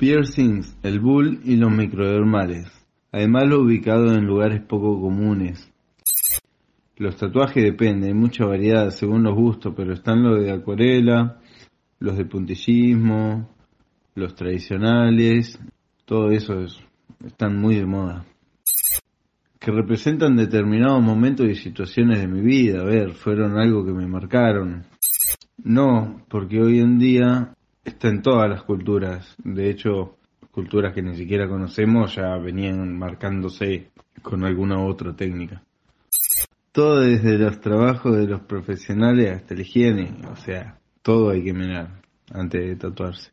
piercings, el bull y los microdermales. Además lo ubicado en lugares poco comunes. Los tatuajes dependen, hay mucha variedad según los gustos, pero están los de acuarela, los de puntillismo, los tradicionales, todo eso están muy de moda. Que representan determinados momentos y situaciones de mi vida, a ver, fueron algo que me marcaron. No, porque hoy en día está en todas las culturas. De hecho, culturas que ni siquiera conocemos ya venían marcándose con alguna otra técnica. Todo desde los trabajos de los profesionales hasta la higiene, o sea, todo hay que mirar antes de tatuarse.